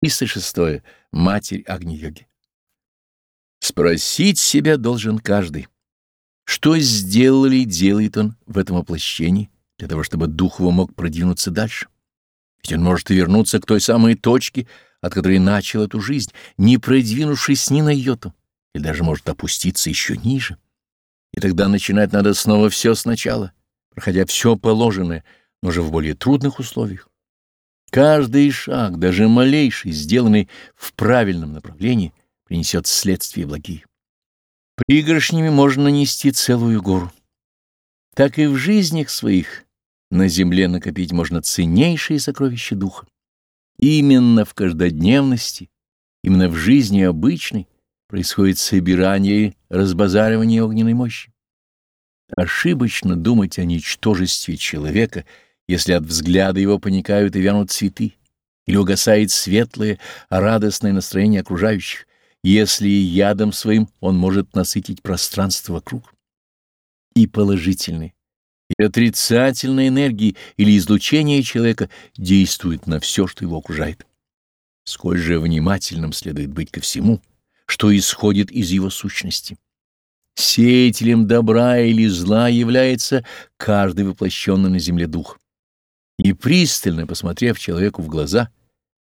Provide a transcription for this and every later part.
306. Матерь Агни-йоги. Спросить себя должен каждый, что сделал или делает он в этом воплощении, для того, чтобы дух его мог продвинуться дальше. Ведь он может и вернуться к той самой точке, от которой начал эту жизнь, не продвинувшись ни на йоту, или даже может опуститься еще ниже. И тогда начинать надо снова все сначала, проходя все положенное, но уже в более трудных условиях. Каждый шаг, даже малейший, сделанный в правильном направлении, принесет следствия благие. Пригоршнями можно нанести целую гору. Так и в жизнях своих на земле накопить можно ценнейшие сокровища духа. Именно в каждодневности, именно в жизни обычной происходит собирание и разбазаривание огненной мощи. Ошибочно думать о ничтожестве человека, если от взгляда его паникают и вянут цветы, или угасает светлое, радостное настроение окружающих, если ядом своим он может насытить пространство вокруг. И положительные, и отрицательные энергии или излучение человека действуют на все, что его окружает. Сколь же внимательным следует быть ко всему, что исходит из его сущности. Сеятелем добра или зла является каждый воплощенный на земле дух. И пристально посмотрев человеку в глаза,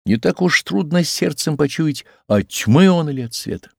не так уж трудно сердцем почуять, от тьмы он или от света.